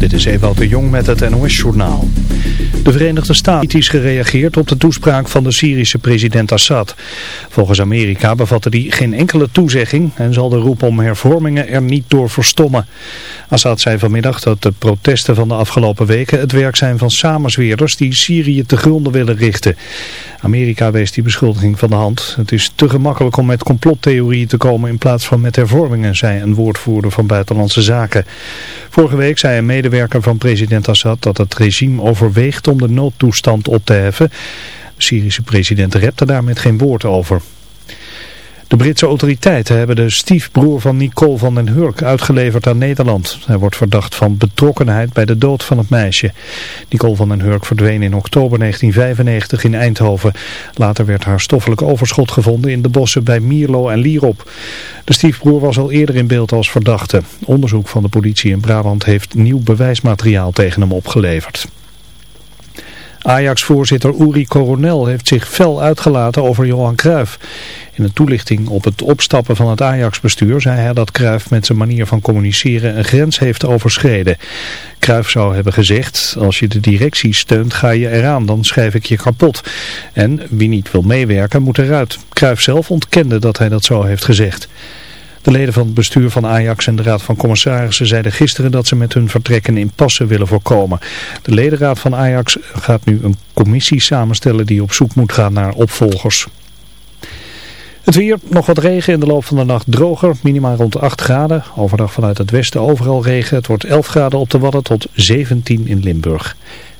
Dit is Ewout de Jong met het NOS-journaal. De Verenigde Staten is gereageerd op de toespraak van de Syrische president Assad. Volgens Amerika bevatte die geen enkele toezegging en zal de roep om hervormingen er niet door verstommen. Assad zei vanmiddag dat de protesten van de afgelopen weken het werk zijn van samenzweerders die Syrië te gronden willen richten. Amerika wees die beschuldiging van de hand. Het is te gemakkelijk om met complottheorieën te komen in plaats van met hervormingen, zei een woordvoerder van Buitenlandse Zaken. Vorige week zei een medewerker van president Assad dat het regime overweegt om de noodtoestand op te heffen. De Syrische president repte daar met geen woord over. De Britse autoriteiten hebben de stiefbroer van Nicole van den Hurk uitgeleverd aan Nederland. Hij wordt verdacht van betrokkenheid bij de dood van het meisje. Nicole van den Hurk verdween in oktober 1995 in Eindhoven. Later werd haar stoffelijk overschot gevonden in de bossen bij Mierlo en Lierop. De stiefbroer was al eerder in beeld als verdachte. Onderzoek van de politie in Brabant heeft nieuw bewijsmateriaal tegen hem opgeleverd. Ajax-voorzitter Uri Coronel heeft zich fel uitgelaten over Johan Cruijff. In een toelichting op het opstappen van het Ajax-bestuur zei hij dat Cruijff met zijn manier van communiceren een grens heeft overschreden. Cruijff zou hebben gezegd, als je de directie steunt ga je eraan, dan schrijf ik je kapot. En wie niet wil meewerken moet eruit. Cruijff zelf ontkende dat hij dat zo heeft gezegd. De leden van het bestuur van Ajax en de Raad van Commissarissen zeiden gisteren dat ze met hun vertrekken in passen willen voorkomen. De ledenraad van Ajax gaat nu een commissie samenstellen die op zoek moet gaan naar opvolgers. Het weer, nog wat regen in de loop van de nacht droger, minimaal rond 8 graden. Overdag vanuit het westen overal regen. Het wordt 11 graden op de Wadden tot 17 in Limburg.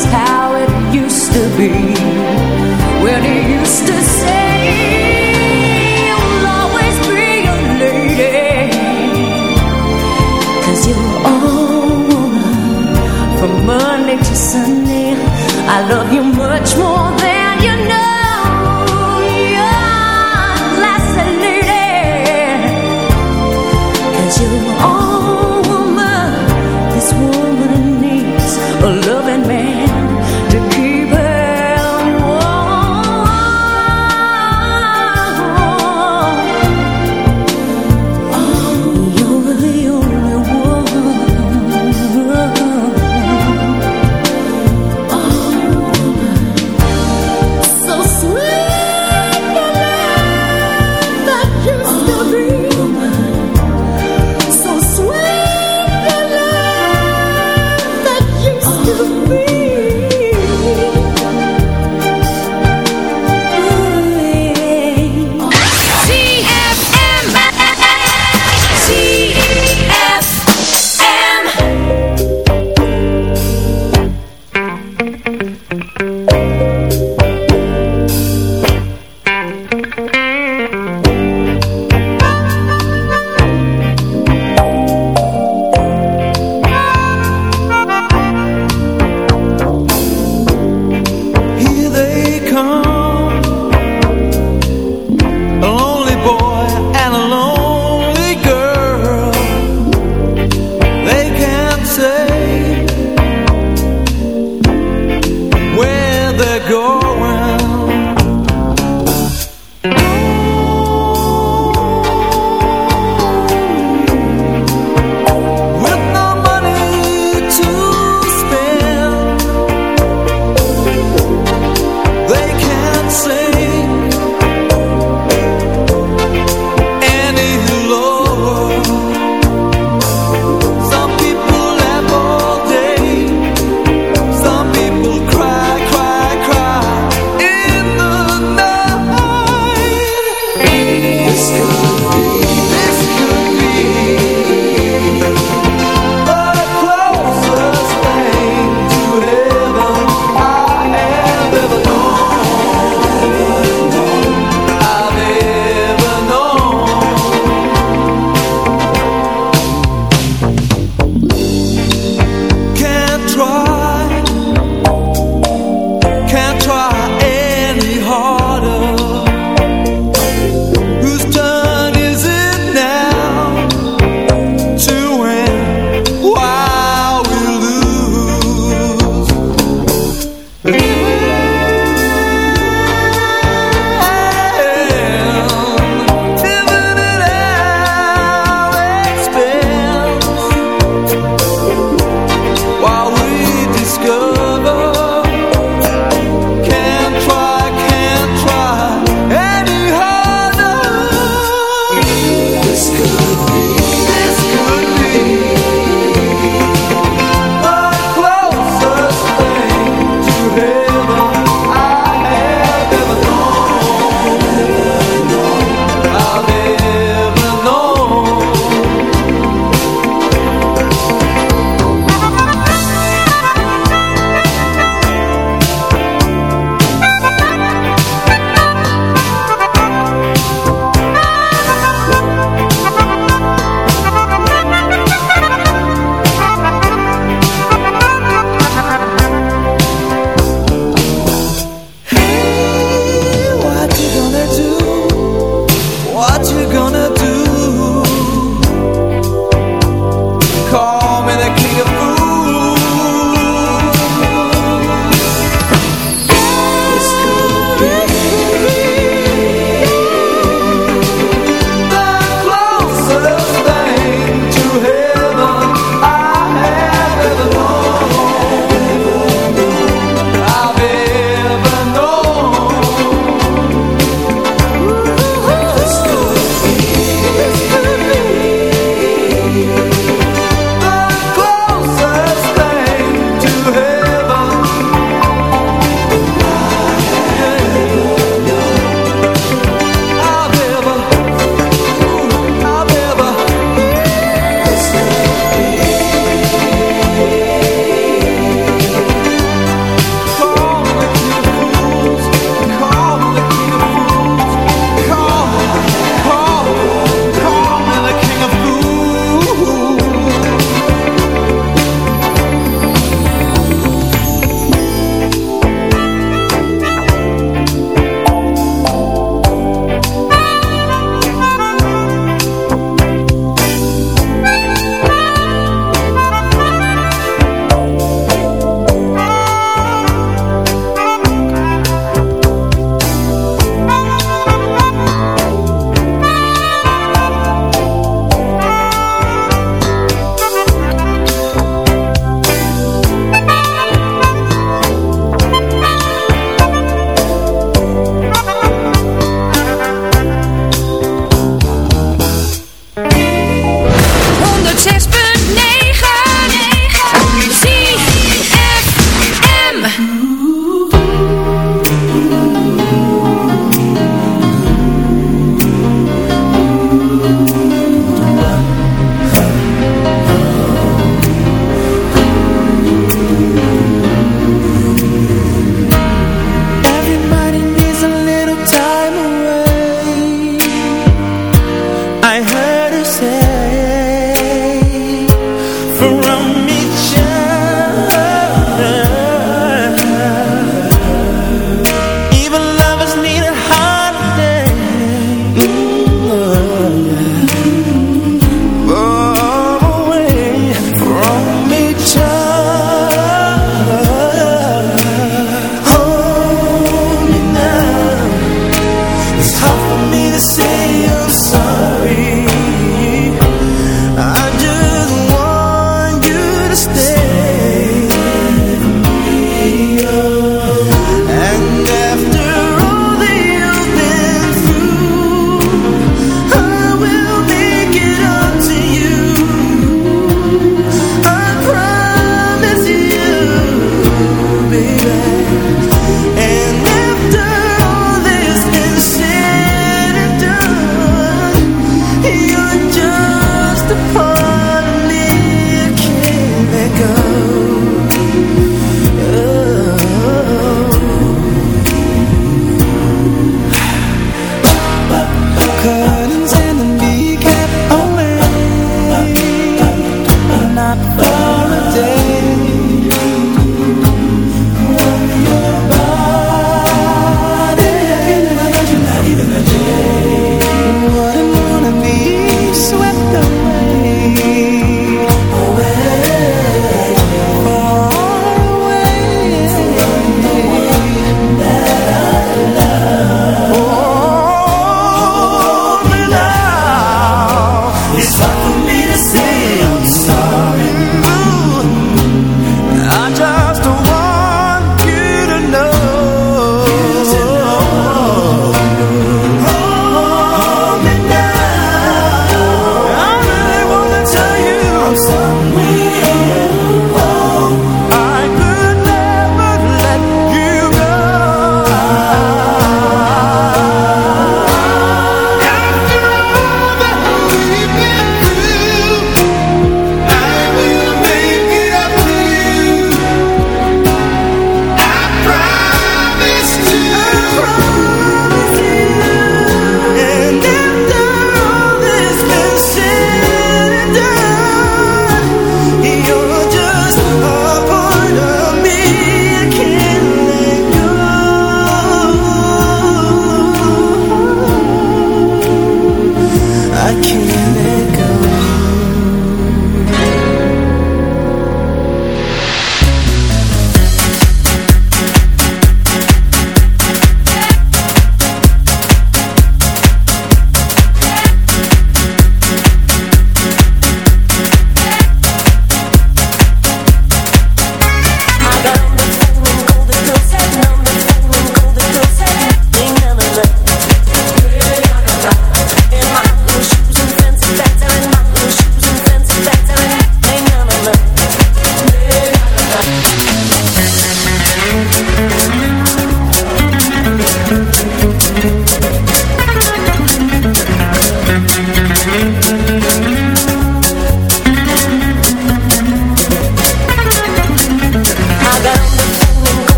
how it used to be.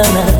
na na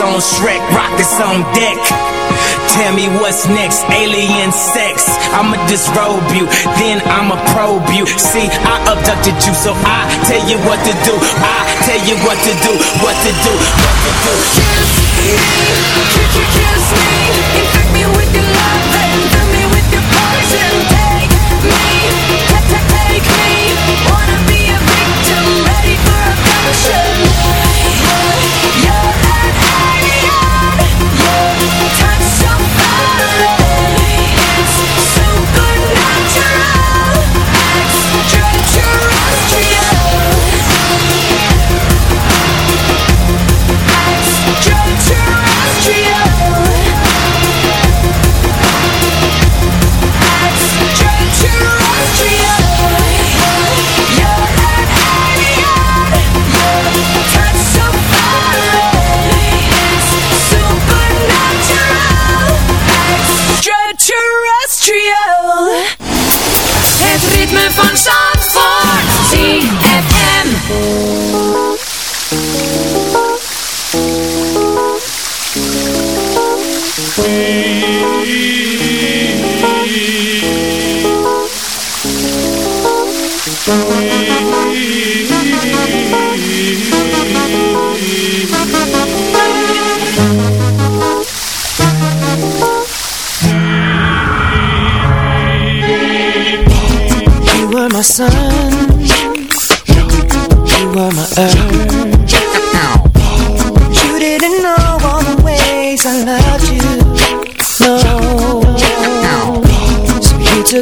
On Shrek, rockets on deck. Tell me what's next, alien sex. I'ma disrobe you, then I'ma probe you. See, I abducted you, so I tell you what to do. I tell you what to do, what to do, what to do.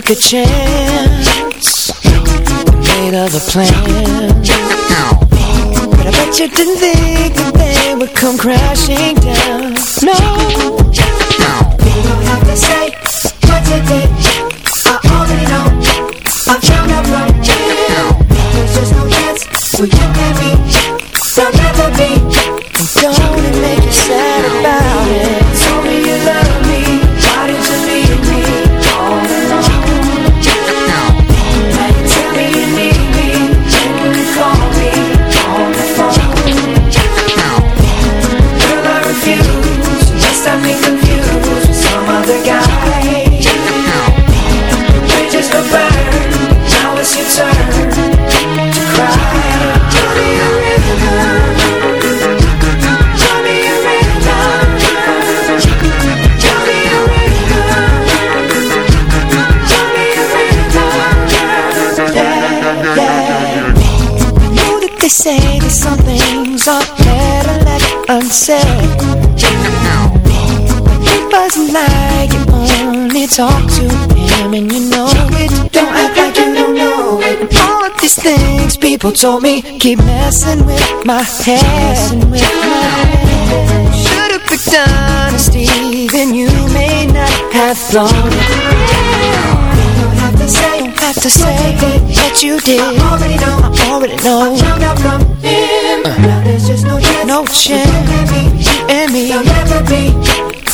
took a chance. Made of a plan, But I bet you didn't think That they would come crashing down. No. You don't have to say what you did I already know. I'm trying to run. Talk to him and you know it. Don't act like you don't know it. All of these things people told me keep messing with my head. Should've picked honesty, then you may not have thrown it. Don't have to say, don't have to say that you did. I already know, I already know. I found out from him. Uh. Now there's just no chance, no chance. You and me, there'll never be.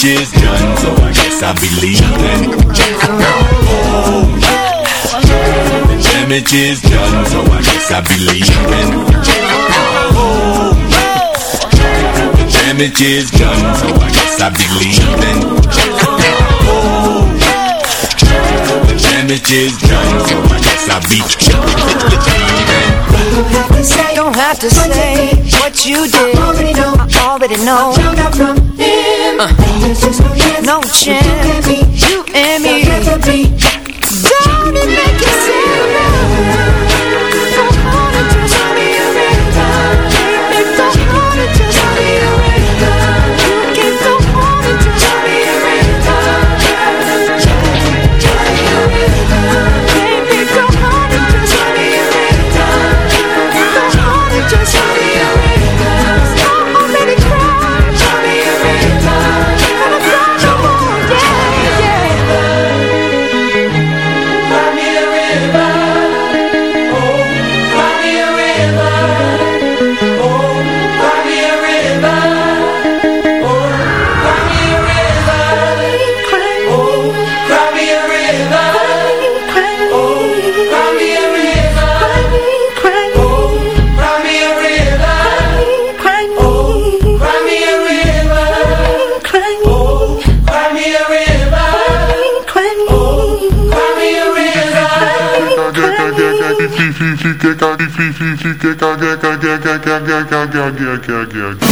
Damage is done, so I guess I'll be leaving. Oh, the damage is done, so I guess I'll be leaving. Oh, the damage is done, so I guess I'll be leaving. Oh, the damage is done, so I guess I'll be Don't have to say what you did. I already know. I already know. Found out from him. Uh. no chance. You and me. Don't it make you sad?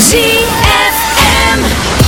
ZFM.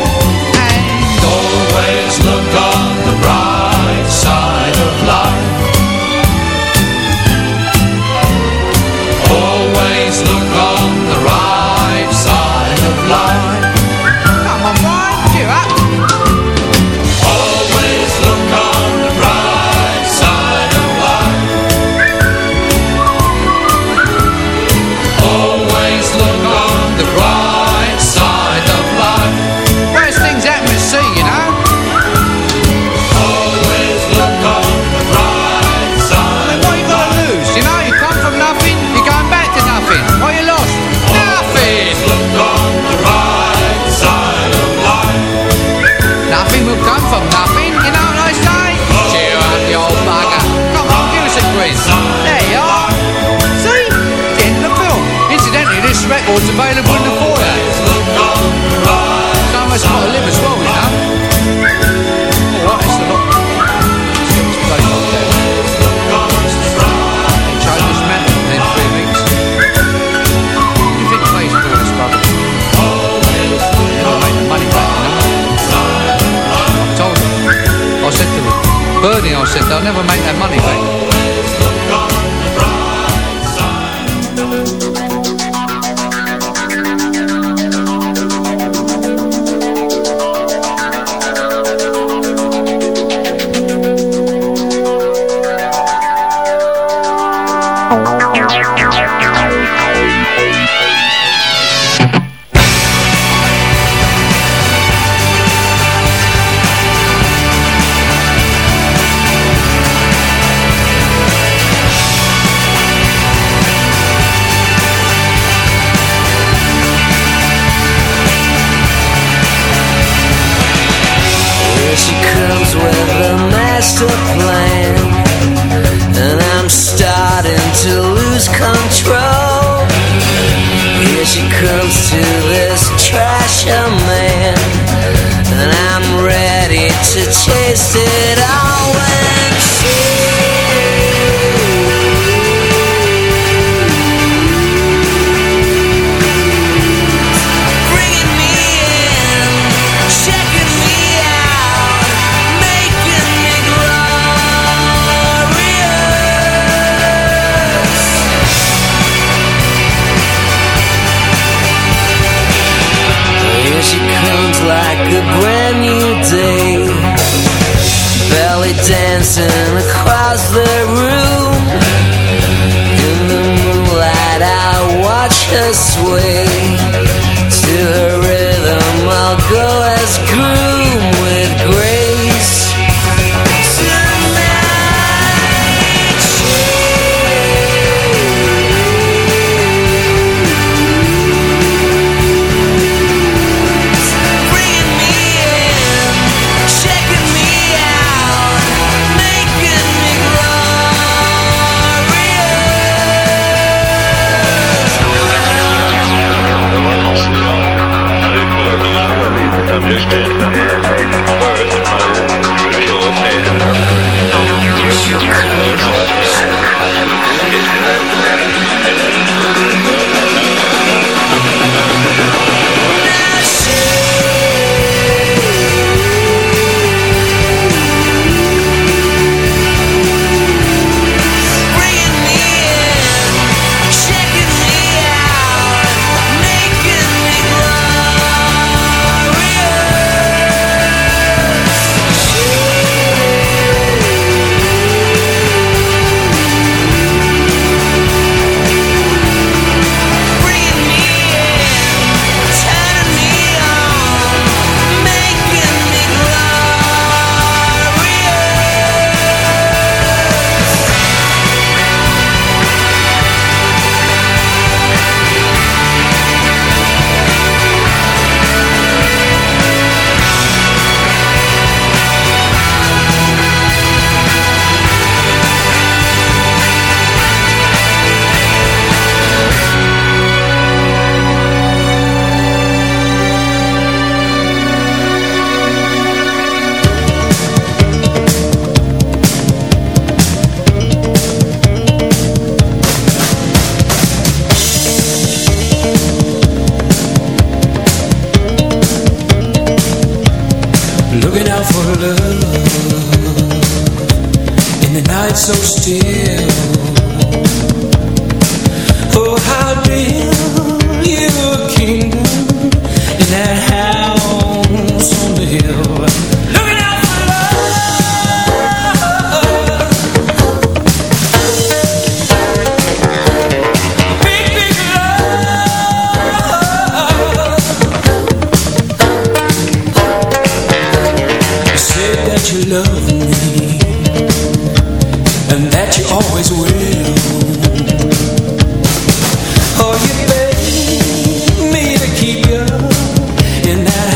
master plan. And I'm starting to lose control. Here she comes to this trasher man. And I'm ready to chase it all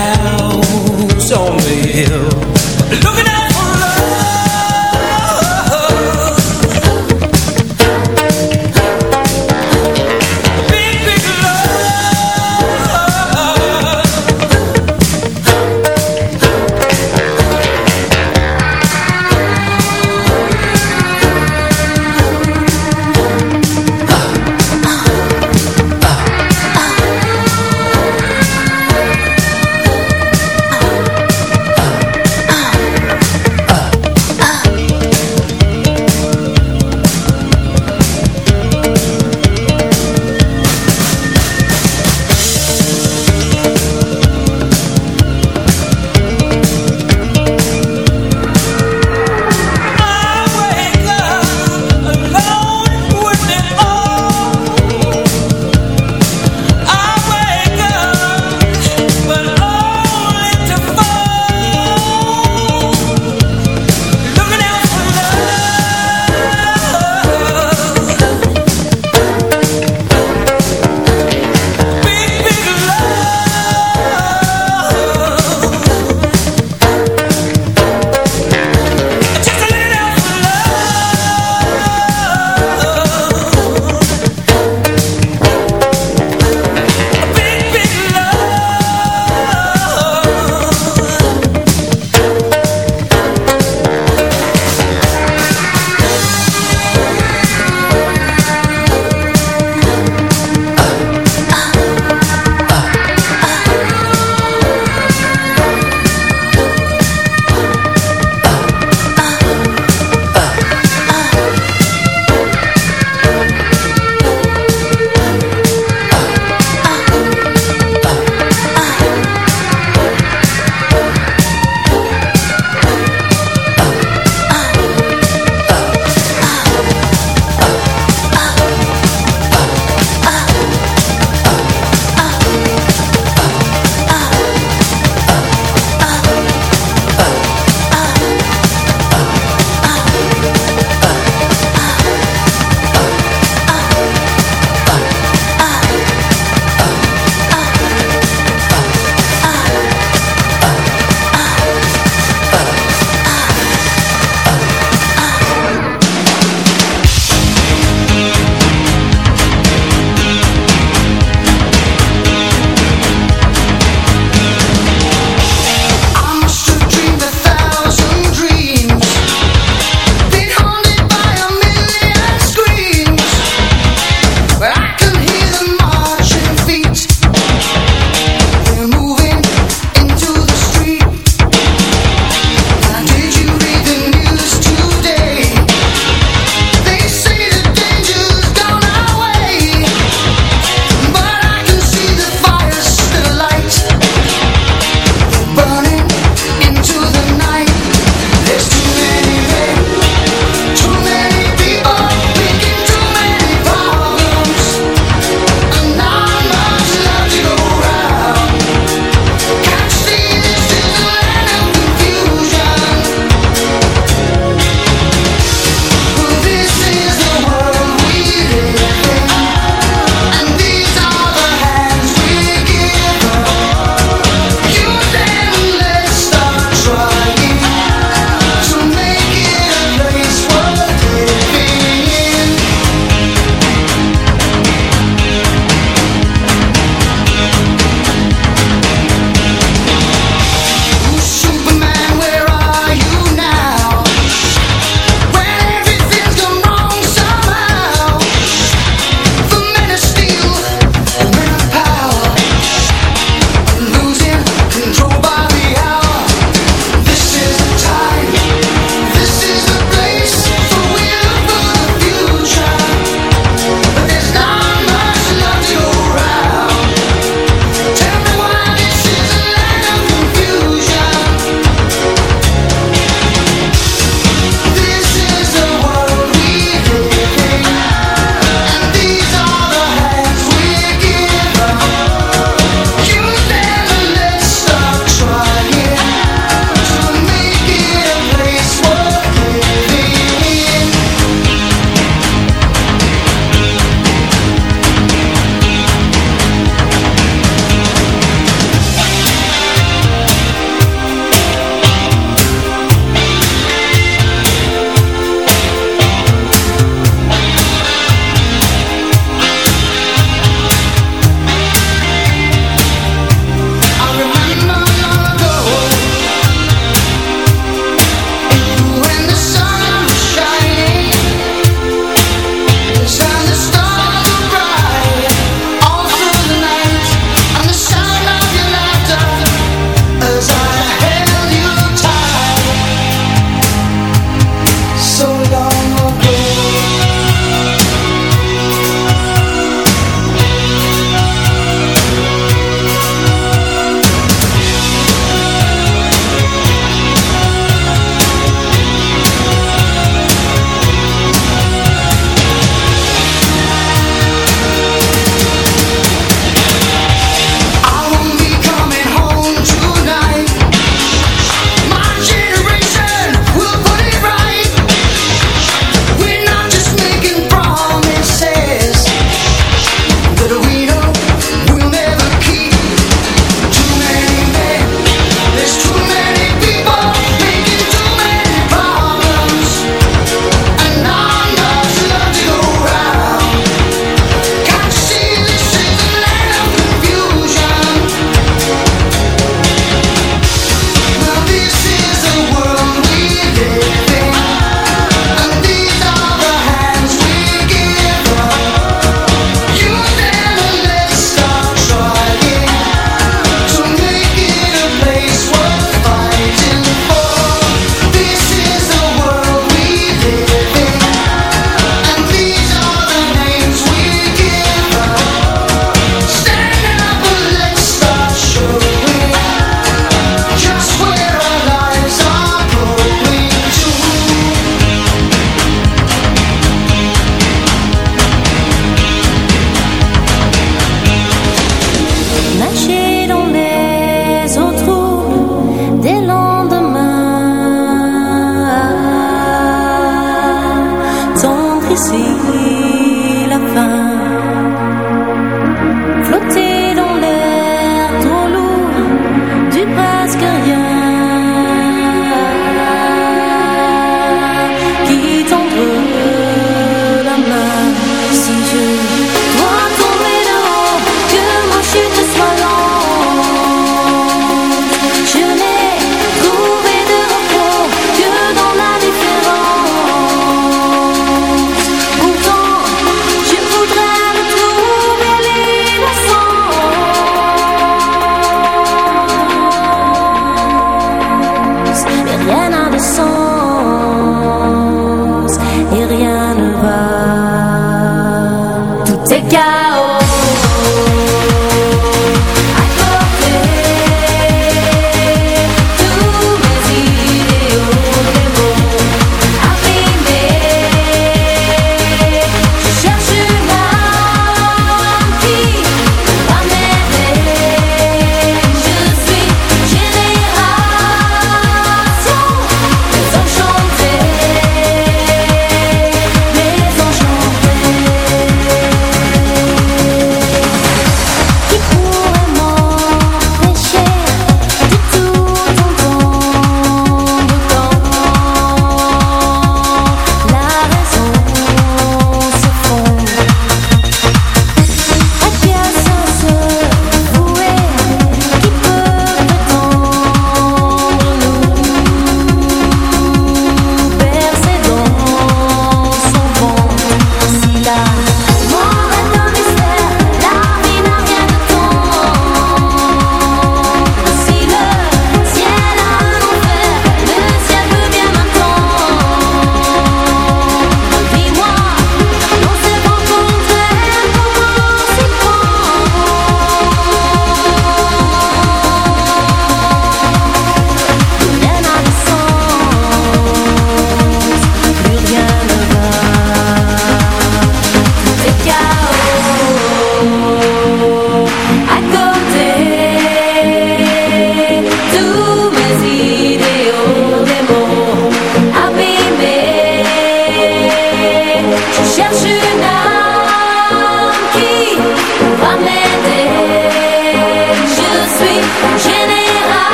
house on the hill.